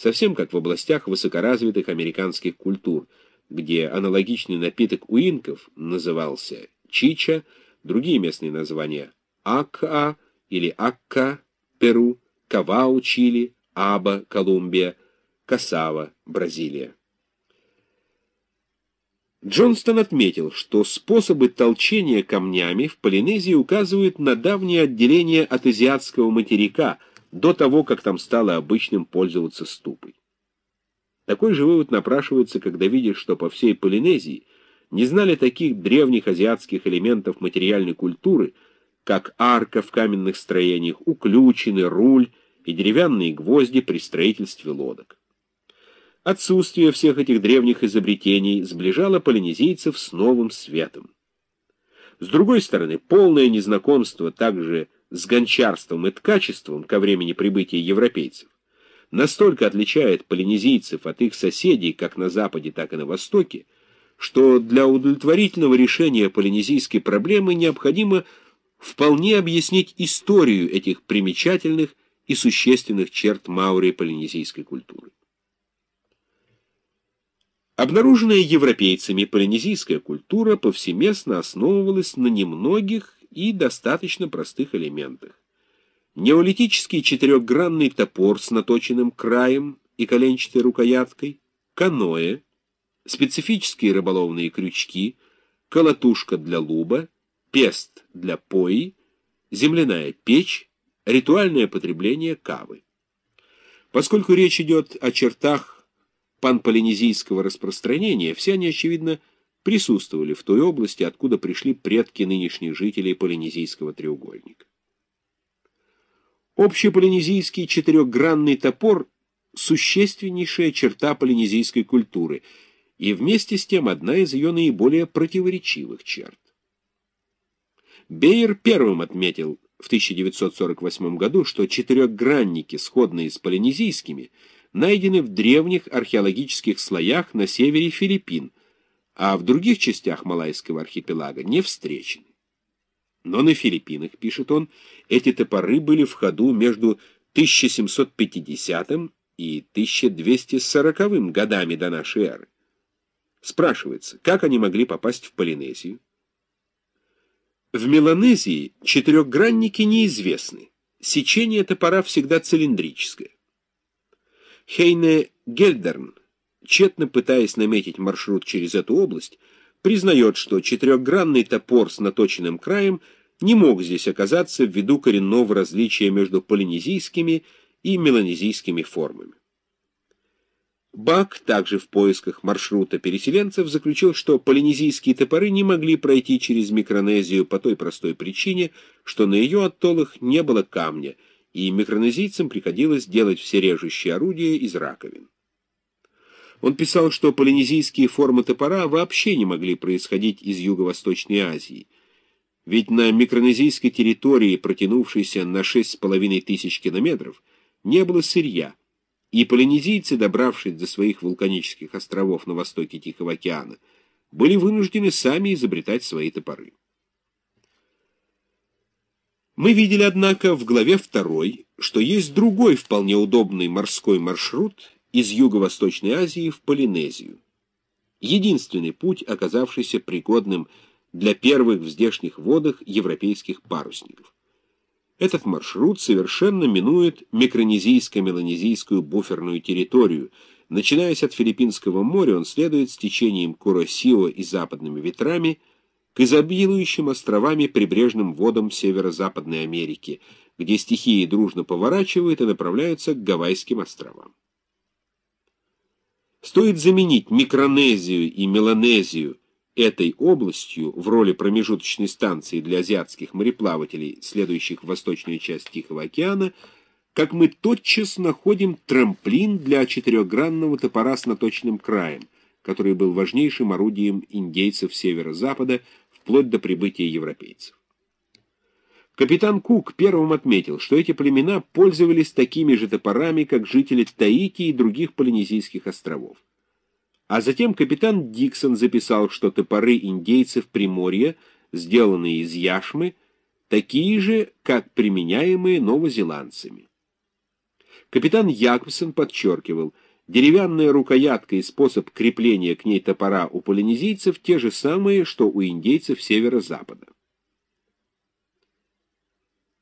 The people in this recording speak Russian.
совсем как в областях высокоразвитых американских культур, где аналогичный напиток у инков назывался чича, другие местные названия акка или акка, Перу, кавау, Чили, аба, Колумбия, касава, Бразилия. Джонстон отметил, что способы толчения камнями в Полинезии указывают на давнее отделение от азиатского материка, до того, как там стало обычным пользоваться ступой. Такой же вывод напрашивается, когда видишь, что по всей Полинезии не знали таких древних азиатских элементов материальной культуры, как арка в каменных строениях, уключины, руль и деревянные гвозди при строительстве лодок. Отсутствие всех этих древних изобретений сближало полинезийцев с новым светом. С другой стороны, полное незнакомство также с гончарством и ткачеством ко времени прибытия европейцев настолько отличает полинезийцев от их соседей как на Западе, так и на Востоке, что для удовлетворительного решения полинезийской проблемы необходимо вполне объяснить историю этих примечательных и существенных черт маори полинезийской культуры. Обнаруженная европейцами полинезийская культура повсеместно основывалась на немногих и достаточно простых элементах. Неолитический четырехгранный топор с наточенным краем и коленчатой рукояткой, каноэ, специфические рыболовные крючки, колотушка для луба, пест для пои, земляная печь, ритуальное потребление кавы. Поскольку речь идет о чертах панполинезийского распространения, все они, очевидно, присутствовали в той области, откуда пришли предки нынешних жителей полинезийского треугольника. Общеполинезийский четырехгранный топор – существеннейшая черта полинезийской культуры и вместе с тем одна из ее наиболее противоречивых черт. Бейер первым отметил в 1948 году, что четырехгранники, сходные с полинезийскими – найдены в древних археологических слоях на севере Филиппин, а в других частях Малайского архипелага не встречены. Но на Филиппинах, пишет он, эти топоры были в ходу между 1750 и 1240 годами до нашей эры. Спрашивается, как они могли попасть в Полинезию? В Меланезии четырехгранники неизвестны. Сечение топора всегда цилиндрическое. Хейне Гельдерн, тщетно пытаясь наметить маршрут через эту область, признает, что четырехгранный топор с наточенным краем не мог здесь оказаться ввиду коренного различия между полинезийскими и меланезийскими формами. Бак, также в поисках маршрута переселенцев, заключил, что полинезийские топоры не могли пройти через Микронезию по той простой причине, что на ее оттолах не было камня – и микронезийцам приходилось делать все режущие орудия из раковин. Он писал, что полинезийские формы топора вообще не могли происходить из Юго-Восточной Азии, ведь на микронезийской территории, протянувшейся на 6,5 тысяч километров, не было сырья, и полинезийцы, добравшись до своих вулканических островов на востоке Тихого океана, были вынуждены сами изобретать свои топоры. Мы видели, однако, в главе 2, что есть другой вполне удобный морской маршрут из Юго-Восточной Азии в Полинезию. Единственный путь, оказавшийся пригодным для первых в здешних водах европейских парусников. Этот маршрут совершенно минует микронезийско-меланезийскую буферную территорию. Начинаясь от Филиппинского моря, он следует с течением Куросио и западными ветрами – к изобилующим островами прибрежным водам Северо-Западной Америки, где стихии дружно поворачивают и направляются к Гавайским островам. Стоит заменить Микронезию и Меланезию этой областью в роли промежуточной станции для азиатских мореплавателей, следующих в восточную часть Тихого океана, как мы тотчас находим трамплин для четырехгранного топора с наточенным краем, который был важнейшим орудием индейцев северо-запада вплоть до прибытия европейцев. Капитан Кук первым отметил, что эти племена пользовались такими же топорами, как жители Таити и других полинезийских островов. А затем капитан Диксон записал, что топоры индейцев Приморья, сделанные из яшмы, такие же, как применяемые новозеландцами. Капитан Якобсон подчеркивал, деревянная рукоятка и способ крепления к ней топора у полинезийцев те же самые, что у индейцев северо-запада.